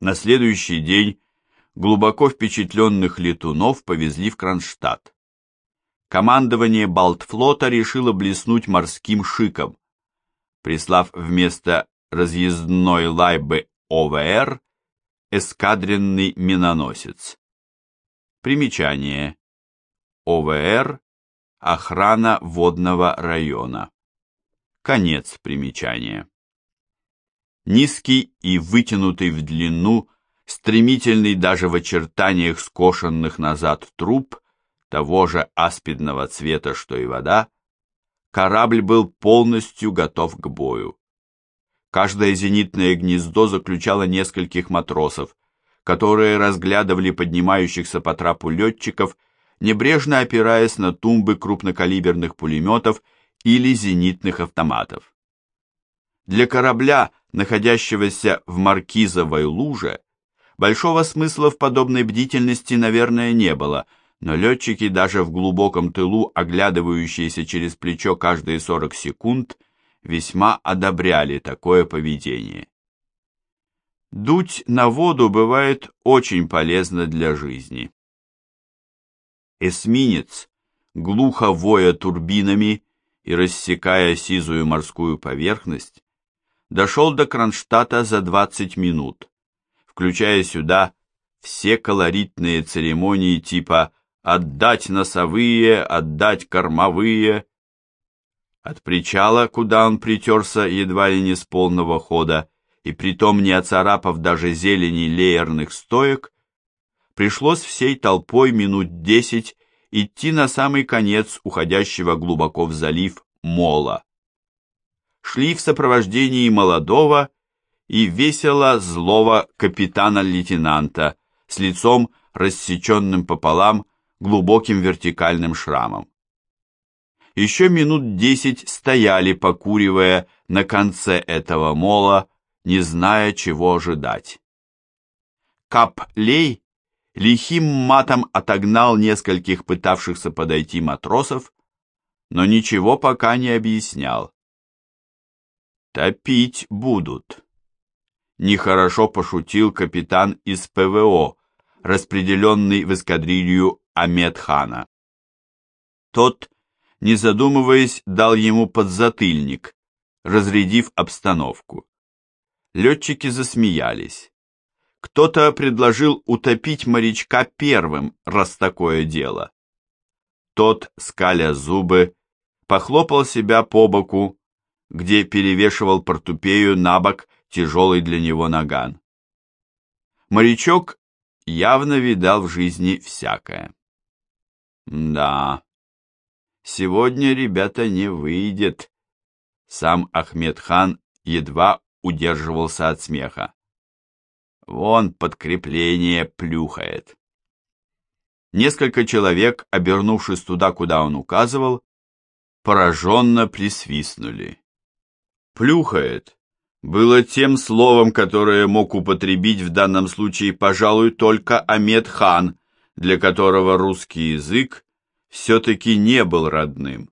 На следующий день глубоко впечатленных летунов повезли в Кронштадт. Командование Балтфлота решило блеснуть морским шиком, прислав вместо разъездной лайбы ОВР эскадренный миноносец. Примечание. ОВР – охрана водного района. Конец примечания. Низкий и вытянутый в длину, стремительный даже в очертаниях скошенных назад труб, того же аспидного цвета, что и вода, корабль был полностью готов к бою. Каждое зенитное гнездо заключало нескольких матросов, которые разглядывали поднимающихся по трапу летчиков, небрежно опираясь на тумбы крупнокалиберных пулеметов или зенитных автоматов. Для корабля, находящегося в маркизовой луже, большого смысла в подобной бдительности, наверное, не было, но летчики даже в глубоком тылу, оглядывающиеся через плечо каждые 40 секунд, весьма одобряли такое поведение. Дуть на воду бывает очень полезно для жизни. Эсминец, глухо воя турбинами и рассекая сизую морскую поверхность, дошел до Кронштадта за 20 минут, включая сюда все колоритные церемонии типа «отдать носовые», «отдать кормовые», от причала, куда он притерся едва ли не с полного хода, и притом не оцарапав даже зелени леерных стоек, пришлось всей толпой минут десять идти на самый конец уходящего глубоко в залив мола. Шли в сопровождении молодого и весело злого капитана-лейтенанта с лицом рассеченным пополам глубоким вертикальным шрамом еще минут десять стояли, покуривая на конце этого мола, не зная, чего ожидать. Кап-лей лихим матом отогнал нескольких пытавшихся подойти матросов, но ничего пока не объяснял. «Топить будут», — нехорошо пошутил капитан из ПВО, распределенный в эскадрилью Амедхана. Тот не задумываясь, дал ему подзатыльник, разрядив обстановку. Летчики засмеялись. Кто-то предложил утопить морячка первым, раз такое дело. Тот, скаля зубы, похлопал себя по боку, где перевешивал портупею на бок тяжелый для него наган. Морячок явно видал в жизни всякое. Да, Сегодня, ребята, не выйдет. Сам Ахмедхан едва удерживался от смеха. Вон подкрепление плюхает. Несколько человек, обернувшись туда, куда он указывал, пораженно присвистнули. «Плюхает» было тем словом, которое мог употребить в данном случае, пожалуй, только Амед хан, для которого русский язык все-таки не был родным.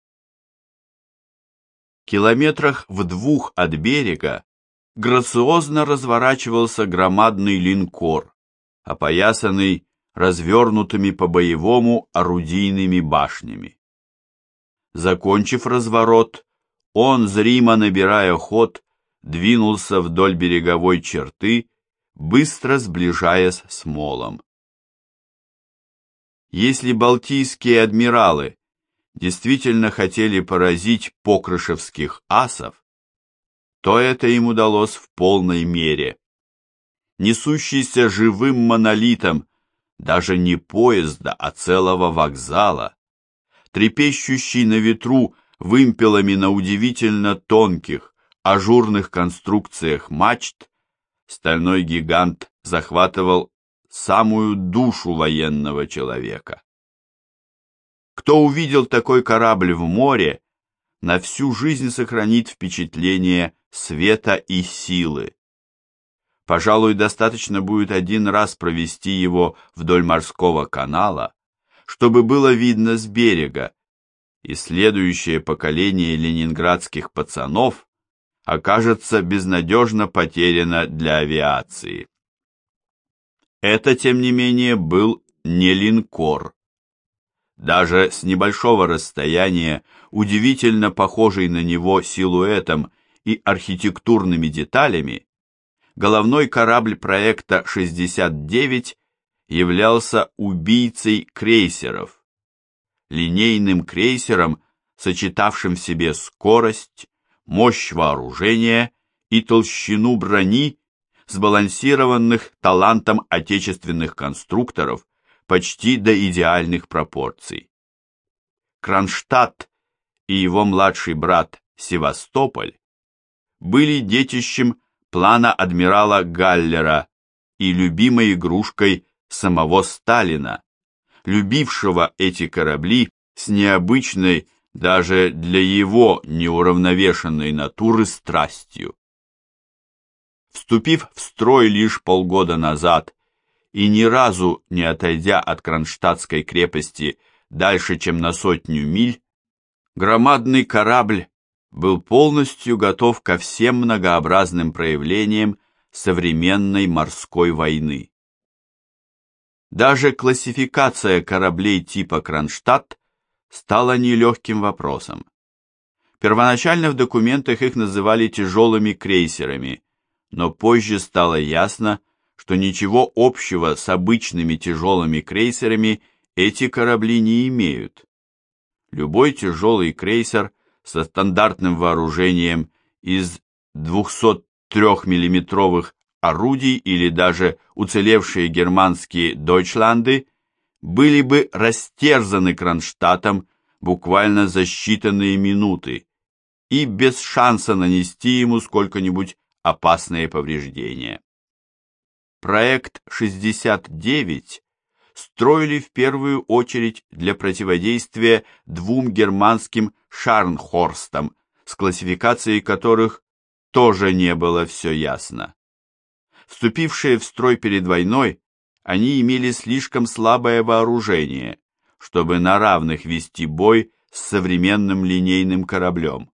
Километрах в двух от берега грациозно разворачивался громадный линкор, опоясанный развернутыми по-боевому орудийными башнями. Закончив разворот, он, зримо набирая ход, двинулся вдоль береговой черты, быстро сближаясь с молом. Если балтийские адмиралы действительно хотели поразить покрышевских асов, то это им удалось в полной мере. Несущийся живым монолитом даже не поезда, а целого вокзала, трепещущий на ветру вымпелами на удивительно тонких, ажурных конструкциях мачт, стальной гигант захватывал самую душу военного человека. Кто увидел такой корабль в море, на всю жизнь сохранит впечатление света и силы. Пожалуй, достаточно будет один раз провести его вдоль морского канала, чтобы было видно с берега, и следующее поколение ленинградских пацанов окажется безнадежно потеряно для авиации. Это, тем не менее, был не линкор. Даже с небольшого расстояния, удивительно похожий на него силуэтом и архитектурными деталями, головной корабль проекта 69 являлся убийцей крейсеров, линейным крейсером, сочетавшим в себе скорость, мощь вооружения и толщину брони, сбалансированных талантом отечественных конструкторов почти до идеальных пропорций. Кронштадт и его младший брат Севастополь были детищем плана адмирала Галлера и любимой игрушкой самого Сталина, любившего эти корабли с необычной даже для его неуравновешенной натуры страстью. Вступив в строй лишь полгода назад и ни разу не отойдя от Кронштадтской крепости дальше, чем на сотню миль, громадный корабль был полностью готов ко всем многообразным проявлениям современной морской войны. Даже классификация кораблей типа Кронштадт стала нелегким вопросом. Первоначально в документах их называли тяжелыми крейсерами, но позже стало ясно, что ничего общего с обычными тяжелыми крейсерами эти корабли не имеют. Любой тяжелый крейсер со стандартным вооружением из 203 миллиметровых орудий или даже уцелевшие германские Дойчланды были бы растерзаны Кронштадтом буквально за считанные минуты и без шанса нанести ему сколько-нибудь опасные повреждения. Проект 69 строили в первую очередь для противодействия двум германским Шарнхорстам, с классификацией которых тоже не было все ясно. Вступившие в строй перед войной, они имели слишком слабое вооружение, чтобы на равных вести бой с современным линейным кораблем.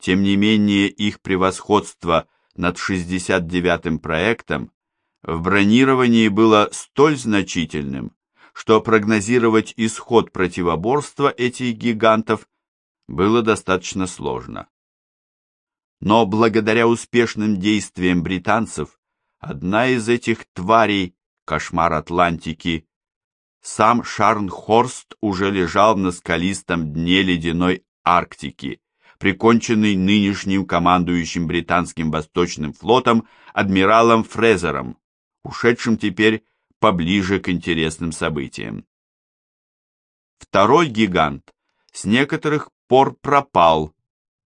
Тем не менее, их превосходство над 69-м проектом в бронировании было столь значительным, что прогнозировать исход противоборства этих гигантов было достаточно сложно. Но благодаря успешным действиям британцев, одна из этих тварей, кошмар Атлантики, сам Шарнхорст уже лежал на скалистом дне ледяной Арктики, приконченный нынешним командующим британским Восточным флотом адмиралом Фрезером, ушедшим теперь поближе к интересным событиям. Второй гигант с некоторых пор пропал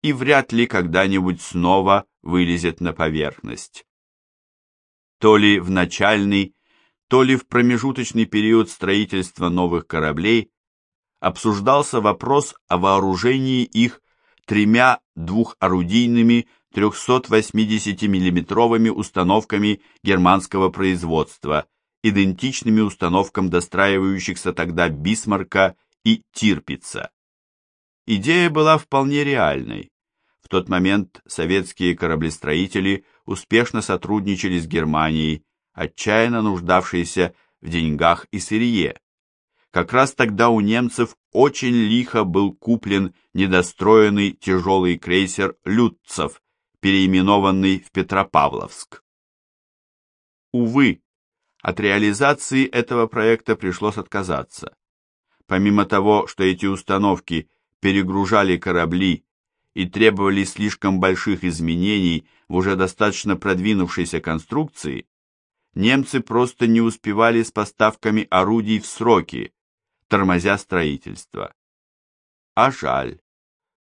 и вряд ли когда-нибудь снова вылезет на поверхность. То ли в начальный, то ли в промежуточный период строительства новых кораблей обсуждался вопрос о вооружении их тремя двухорудийными 380 миллиметровыми установками германского производства, идентичными установкам достраивающихся тогда Бисмарка и Тирпица. Идея была вполне реальной. Тот момент советские кораблестроители успешно сотрудничали с Германией, отчаянно нуждавшейся в деньгах и сырье, как раз тогда у немцев очень лихо был куплен недостроенный тяжелый крейсер «Лютцев», переименованный в Петропавловск. Увы, от реализации этого проекта пришлось отказаться. Помимо того, что эти установки перегружали корабли и требовали слишком больших изменений в уже достаточно продвинувшейся конструкции, немцы просто не успевали с поставками орудий в сроки, тормозя строительство. А жаль.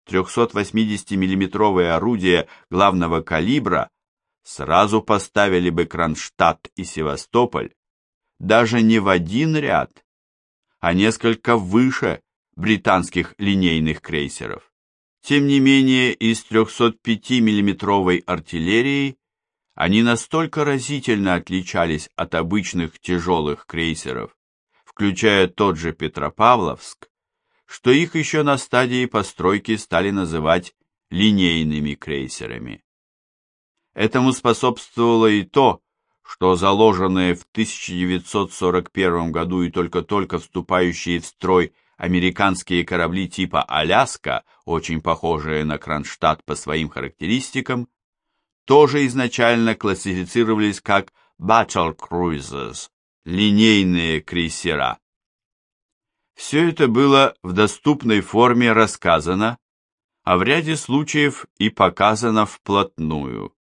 380 миллиметровые орудия главного калибра сразу поставили бы Кронштадт и Севастополь даже не в один ряд, а несколько выше британских линейных крейсеров. Тем не менее, из 305 миллиметровой артиллерии они настолько разительно отличались от обычных тяжелых крейсеров, включая тот же Петропавловск, что их еще на стадии постройки стали называть линейными крейсерами. Этому способствовало и то, что заложенные в 1941 году и только-только вступающие в строй американские корабли типа «Аляска», очень похожие на Кронштадт по своим характеристикам, тоже изначально классифицировались как «battle cruisers» — линейные крейсера. Все это было в доступной форме рассказано, а в ряде случаев и показано вплотную.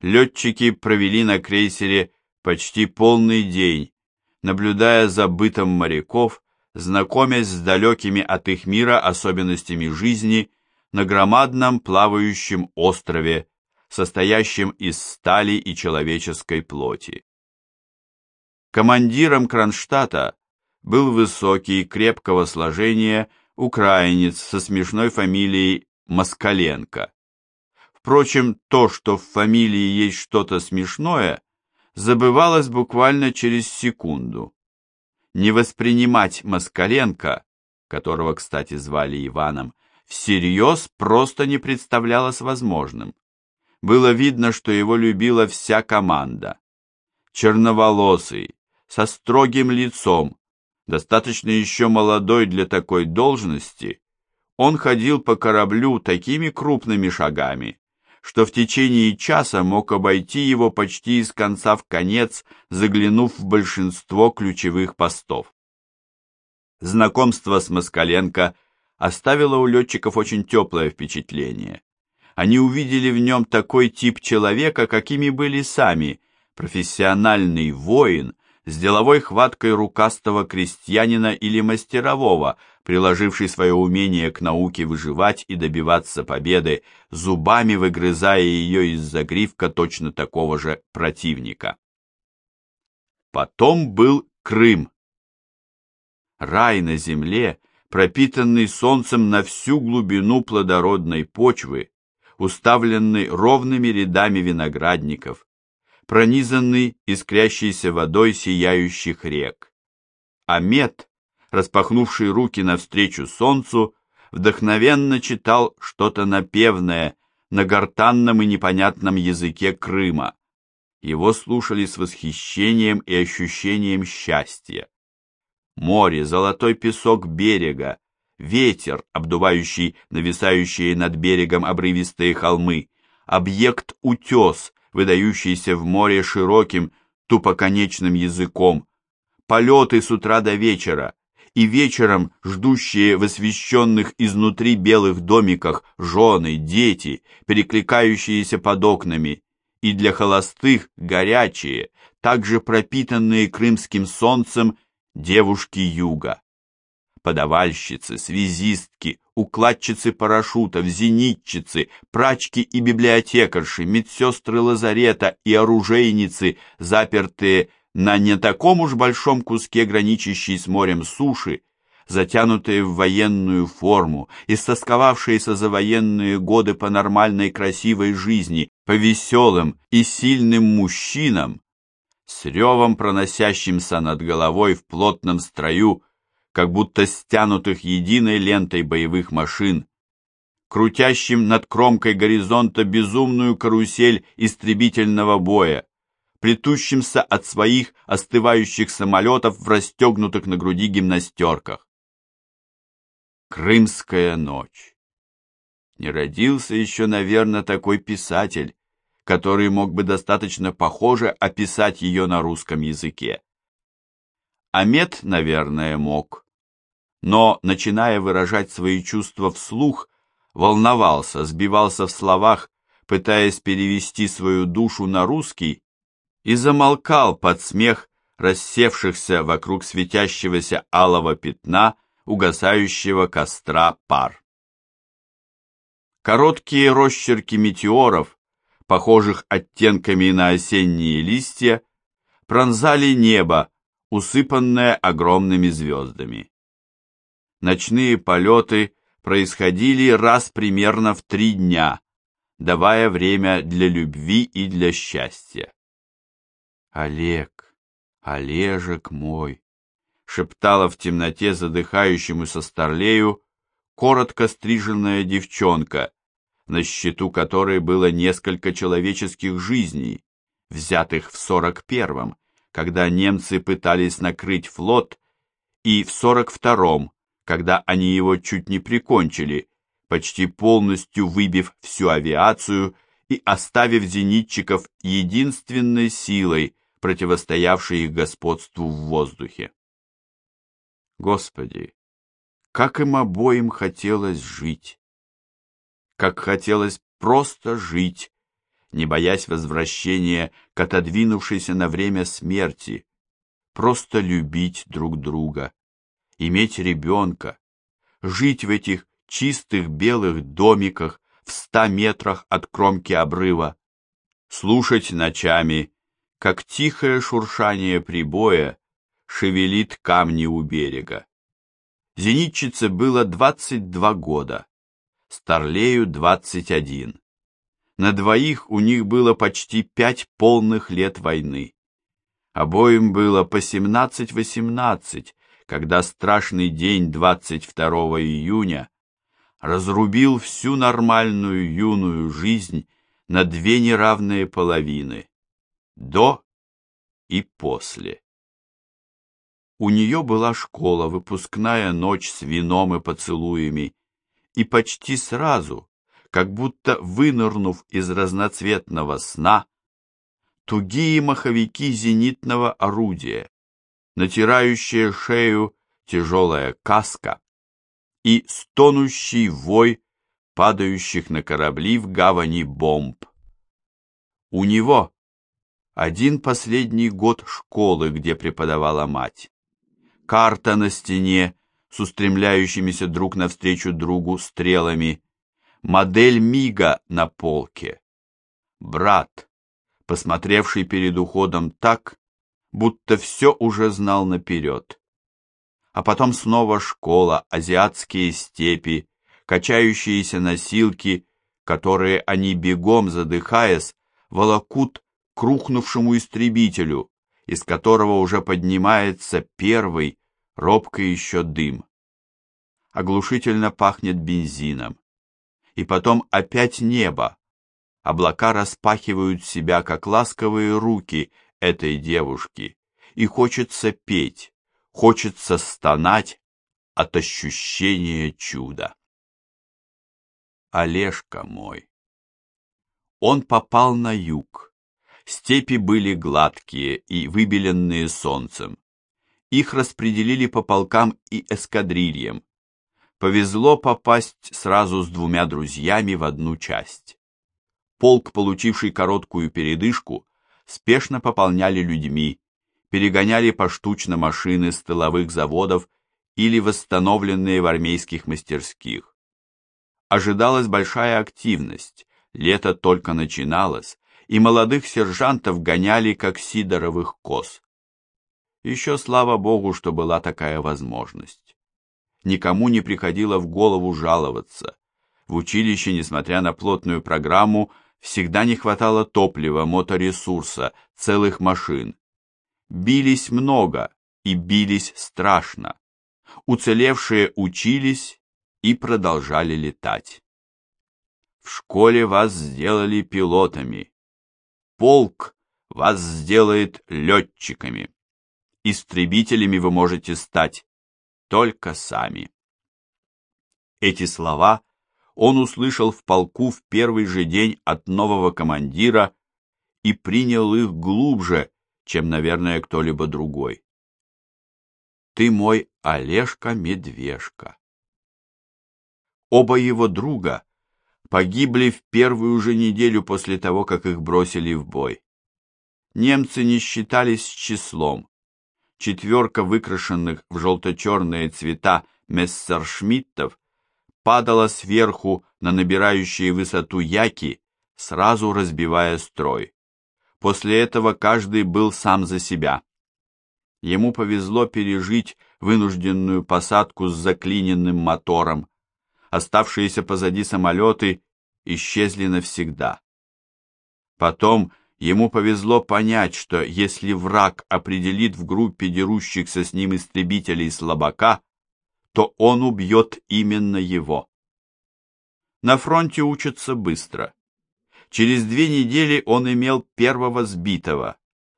Летчики провели на крейсере почти полный день, наблюдая за бытом моряков, знакомясь с далекими от их мира особенностями жизни на громадном плавающем острове, состоящем из стали и человеческой плоти. Командиром Кронштадта был высокий, крепкого сложения украинец со смешной фамилией Москаленко. Впрочем, то, что в фамилии есть что-то смешное, забывалось буквально через секунду. Не воспринимать Москаленко, которого, кстати, звали Иваном, всерьез просто не представлялось возможным. Было видно, что его любила вся команда. Черноволосый, со строгим лицом, достаточно еще молодой для такой должности, он ходил по кораблю такими крупными шагами, что в течение часа мог обойти его почти из конца в конец, заглянув в большинство ключевых постов. Знакомство с Москаленко оставило у летчиков очень теплое впечатление. Они увидели в нем такой тип человека, какими были сами, профессиональный воин, с деловой хваткой рукастого крестьянина или мастерового, приложивший свое умение к науке выживать и добиваться победы, зубами выгрызая ее из загривка точно такого же противника. Потом был Крым. Рай на земле, пропитанный солнцем на всю глубину плодородной почвы, уставленный ровными рядами виноградников, пронизанный искрящейся водой сияющих рек. А распахнувший руки навстречу солнцу, вдохновенно читал что-то напевное на гортанном и непонятном языке Крыма. Его слушали с восхищением и ощущением счастья. Море, золотой песок берега, ветер, обдувающий нависающие над берегом обрывистые холмы, объект утес, выдающийся в море широким, тупоконечным языком, полеты с утра до вечера, и вечером ждущие в освещенных изнутри белых домиках жены, дети, перекликающиеся под окнами, и для холостых горячие, также пропитанные крымским солнцем девушки юга подавальщицы, связистки, укладчицы парашютов, зенитчицы, прачки и библиотекарши, медсестры лазарета и оружейницы, запертые на не таком уж большом куске граничащей с морем суши, затянутые в военную форму, истосковавшиеся за военные годы по нормальной красивой жизни, по веселым и сильным мужчинам, с ревом проносящимся над головой в плотном строю, как будто стянутых единой лентой боевых машин, крутящим над кромкой горизонта безумную карусель истребительного боя, плетущимся от своих остывающих самолетов в расстегнутых на груди гимнастерках. Крымская ночь. Не родился еще, наверное, такой писатель, который мог бы достаточно похоже описать ее на русском языке. Амет, наверное, мог но, начиная выражать свои чувства вслух, волновался, сбивался в словах, пытаясь перевести свою душу на русский, и замолкал под смех рассевшихся вокруг светящегося алого пятна угасающего костра пар. Короткие росчерки метеоров, похожих оттенками на осенние листья, пронзали небо, усыпанное огромными звездами ночные полеты происходили раз примерно в три дня, давая время для любви и для счастья. «Олег, Олежек мой!» — шептала в темноте задыхающемуся старлею коротко стриженная девчонка, на счету которой было несколько человеческих жизней, взятых в 41-м, когда немцы пытались накрыть флот, и в 42-м, когда они его чуть не прикончили, почти полностью выбив всю авиацию и оставив зенитчиков единственной силой, противостоявшей их господству в воздухе. Господи, как им обоим хотелось жить! Как хотелось просто жить, не боясь возвращения к отодвинувшейся на время смерти, просто любить друг друга, иметь ребенка, жить в этих чистых белых домиках в ста метрах от кромки обрыва, слушать ночами, как тихое шуршание прибоя шевелит камни у берега. Зенитчице было 22 года, Старлею 21. На двоих у них было почти пять полных лет войны. Обоим было по 17-18, когда страшный день 22 июня разрубил всю нормальную юную жизнь на две неравные половины – до и после. У нее была школа, выпускная ночь с вином и поцелуями, и почти сразу, как будто вынырнув из разноцветного сна, тугие маховики зенитного орудия, натирающая шею тяжелая каска, и стонущий вой падающих на корабли в гавани бомб. У него один последний год школы, где преподавала мать. Карта на стене с устремляющимися друг навстречу другу стрелами, модель Мига на полке. Брат, посмотревший перед уходом так, будто все уже знал наперед а потом снова школа, азиатские степи, качающиеся носилки, которые они бегом, задыхаясь, волокут к рухнувшему истребителю, из которого уже поднимается первый, робко еще дым. Оглушительно пахнет бензином. И потом опять небо. Облака распахивают себя, как ласковые руки этой девушки, и хочется петь хочется стонать от ощущения чуда. Олежка мой. Он попал на юг. Степи были гладкие и выбеленные солнцем. Их распределили по полкам и эскадрильям. Повезло попасть сразу с двумя друзьями в одну часть. Полк, получивший короткую передышку, спешно пополняли людьми, перегоняли поштучно машины с тыловых заводов или восстановленные в армейских мастерских. Ожидалась большая активность, лето только начиналось, и молодых сержантов гоняли, как сидоровых коз. Еще слава богу, что была такая возможность. Никому не приходило в голову жаловаться. В училище, несмотря на плотную программу, всегда не хватало топлива, моторесурса, целых машин бились много и бились страшно. Уцелевшие учились и продолжали летать. В школе вас сделали пилотами. Полк вас сделает летчиками. Истребителями вы можете стать только сами. Эти слова он услышал в полку в первый же день от нового командира и принял их глубже, чем, наверное, кто-либо другой. Ты мой Олежка-медвежка. Оба его друга погибли в первую же неделю после того, как их бросили в бой. Немцы не считались с числом. Четверка выкрашенных в желто-черные цвета мессершмиттов падала сверху на набирающие высоту яки, сразу разбивая строй. После этого каждый был сам за себя. Ему повезло пережить вынужденную посадку с заклиненным мотором. Оставшиеся позади самолеты исчезли навсегда. Потом ему повезло понять, что если враг определит в группе дерущихся с ним истребителей слабака, то он убьет именно его. На фронте учатся быстро Через две недели он имел первого сбитого.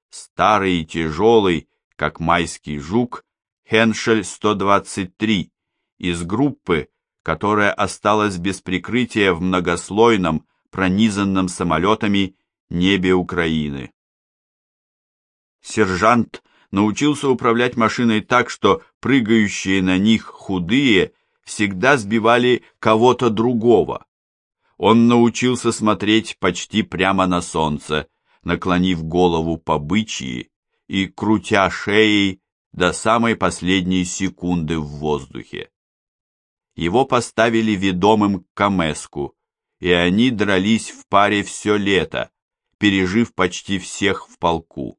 Старый и тяжелый, как майский жук, Хеншель-123 из группы, которая осталась без прикрытия в многослойном, пронизанном самолетами небе Украины. Сержант научился управлять машиной так, что прыгающие на них худые всегда сбивали кого-то другого. Он научился смотреть почти прямо на солнце, наклонив голову по бычьи и крутя шеей до самой последней секунды в воздухе. Его поставили ведомым к Камеску, и они дрались в паре все лето, пережив почти всех в полку.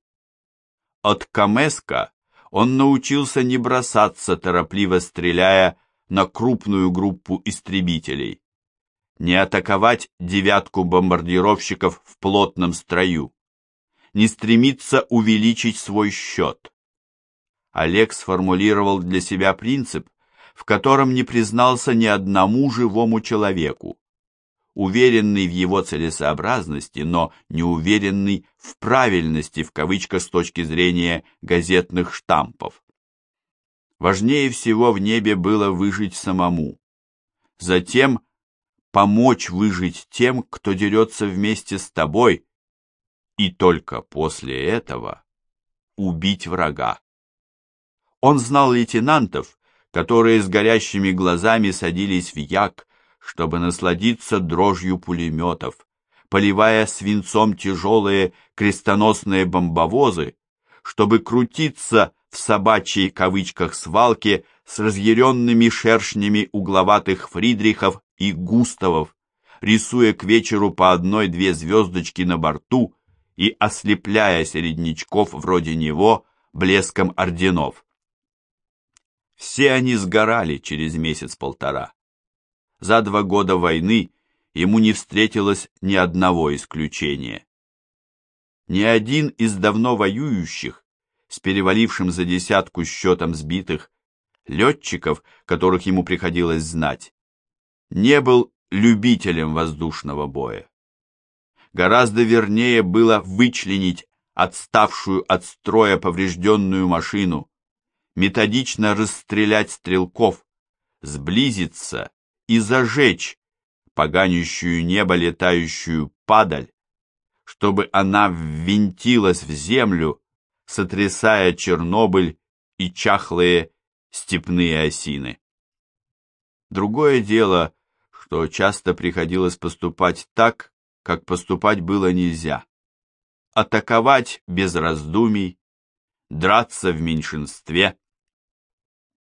От Камеска он научился не бросаться, торопливо стреляя на крупную группу истребителей, не атаковать девятку бомбардировщиков в плотном строю, не стремиться увеличить свой счет. Олег сформулировал для себя принцип, в котором не признался ни одному живому человеку, уверенный в его целесообразности, но не уверенный в правильности в кавычках с точки зрения газетных штампов. Важнее всего в небе было выжить самому. Затем помочь выжить тем, кто дерется вместе с тобой, и только после этого убить врага. Он знал лейтенантов, которые с горящими глазами садились в як, чтобы насладиться дрожью пулеметов, поливая свинцом тяжелые крестоносные бомбовозы, чтобы крутиться в собачьей кавычках свалке с разъяренными шершнями угловатых Фридрихов и Густавов, рисуя к вечеру по одной-две звездочки на борту и ослепляя середнячков вроде него блеском орденов. Все они сгорали через месяц-полтора. За два года войны ему не встретилось ни одного исключения. Ни один из давно воюющих, с перевалившим за десятку счетом сбитых, летчиков, которых ему приходилось знать, не был любителем воздушного боя. Гораздо вернее было вычленить отставшую от строя поврежденную машину, методично расстрелять стрелков, сблизиться и зажечь поганящую небо летающую падаль, чтобы она ввинтилась в землю, сотрясая Чернобыль и чахлые степные осины. Другое дело, что часто приходилось поступать так, как поступать было нельзя. Атаковать без раздумий, драться в меньшинстве.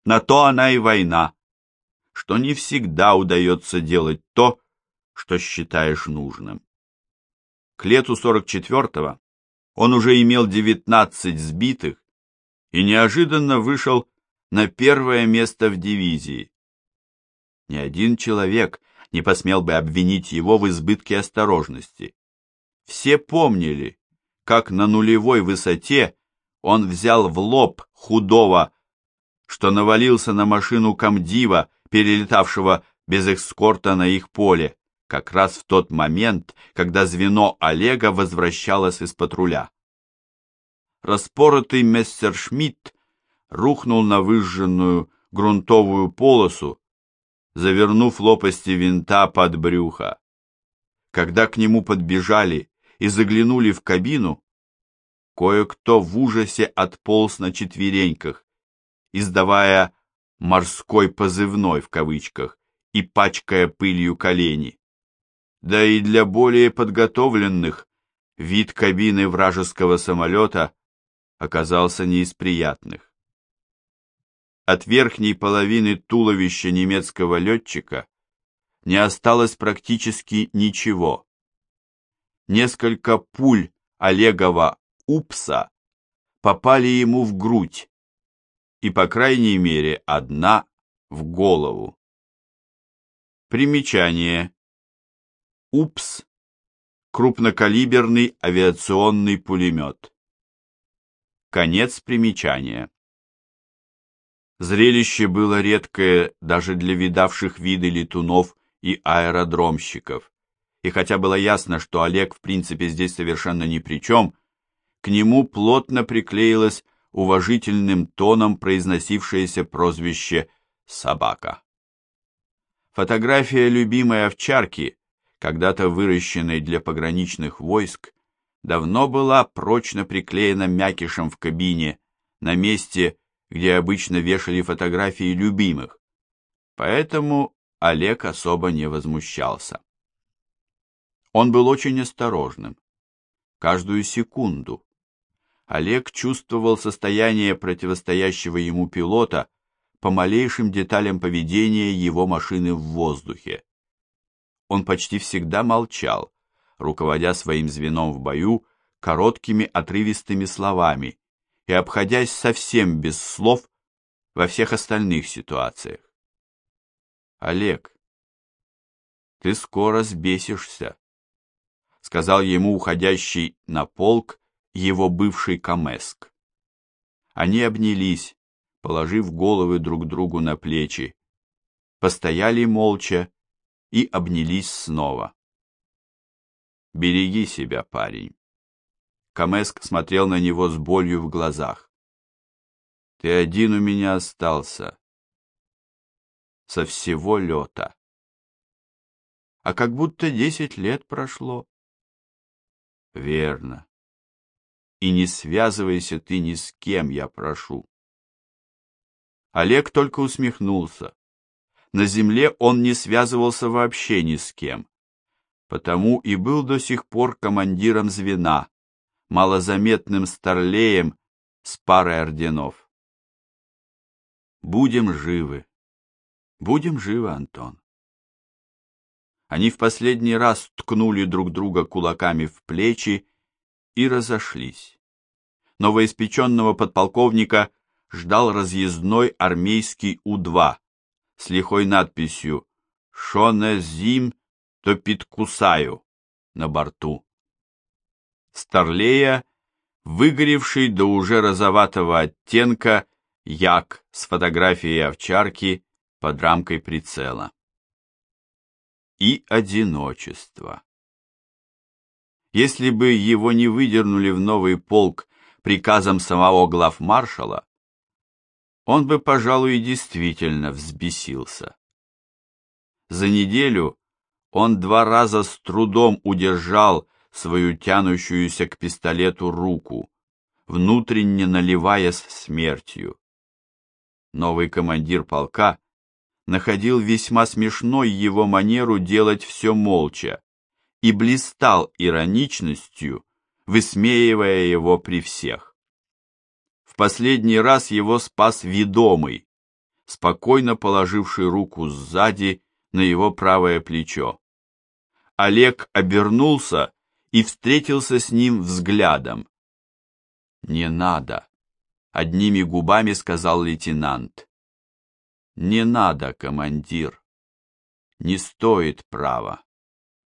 На то она и война, что не всегда удается делать то, что считаешь нужным. К лету 44-го он уже имел 19 сбитых и неожиданно вышел на первое место в дивизии. Ни один человек не посмел бы обвинить его в избытке осторожности. Все помнили, как на нулевой высоте он взял в лоб худого, что навалился на машину комдива перелетавшего без экскорта на их поле, как раз в тот момент, когда звено Олега возвращалось из патруля. Распоротый мессершмитт рухнул на выжженную грунтовую полосу, завернув лопасти винта под брюхо. Когда к нему подбежали и заглянули в кабину, кое-кто в ужасе отполз на четвереньках, издавая морской позывной в кавычках и пачкая пылью колени. Да и для более подготовленных вид кабины вражеского самолета оказался не из приятных. От верхней половины туловища немецкого летчика не осталось практически ничего. Несколько пуль Олегова «Упса» попали ему в грудь, и, по крайней мере, одна в голову. Примечание. УПС. Крупнокалиберный авиационный пулемет. Конец примечания. Зрелище было редкое даже для видавших виды летунов и аэродромщиков, и хотя было ясно, что Олег в принципе здесь совершенно ни при чем, к нему плотно приклеилось уважительным тоном произносившееся прозвище «собака». Фотография любимой овчарки, когда-то выращенной для пограничных войск, давно была прочно приклеена мякишем в кабине, на месте, где обычно вешали фотографии любимых. Поэтому Олег особо не возмущался. Он был очень осторожным. Каждую секунду. Олег чувствовал состояние противостоящего ему пилота по малейшим деталям поведения его машины в воздухе. Он почти всегда молчал, руководя своим звеном в бою короткими отрывистыми словами и обходясь совсем без слов во всех остальных ситуациях. Олег, ты скоро сбесишься, сказал ему уходящий на полк его бывший Камеск. Они обнялись, положив головы друг другу на плечи, постояли молча и обнялись снова. Береги себя, парень. Камеск смотрел на него с болью в глазах. Ты один у меня остался. Со всего лета. А как будто десять лет прошло. Верно. И не связывайся ты ни с кем, я прошу. Олег только усмехнулся. На земле он не связывался вообще ни с кем. Потому и был до сих пор командиром звена, малозаметным старлеем с парой орденов. Будем живы. Будем живы, Антон. Они в последний раз ткнули друг друга кулаками в плечи и разошлись. Новоиспеченного подполковника ждал разъездной армейский У-2 с лихой надписью «Шоне зим то підкусаю» на борту. Старлея, выгоревший до уже розоватого оттенка, як с фотографией овчарки под рамкой прицела. И одиночество. Если бы его не выдернули в новый полк приказом самого главмаршала, он бы, пожалуй, и действительно взбесился. За неделю он два раза с трудом удержал свою тянущуюся к пистолету руку, внутренне наливаясь смертью. Новый командир полка находил весьма смешной его манеру делать все молча и блистал ироничностью, высмеивая его при всех. В последний раз его спас ведомый, спокойно положивший руку сзади на его правое плечо. Олег обернулся и встретился с ним взглядом. «Не надо», — одними губами сказал лейтенант. «Не надо, командир. Не стоит права».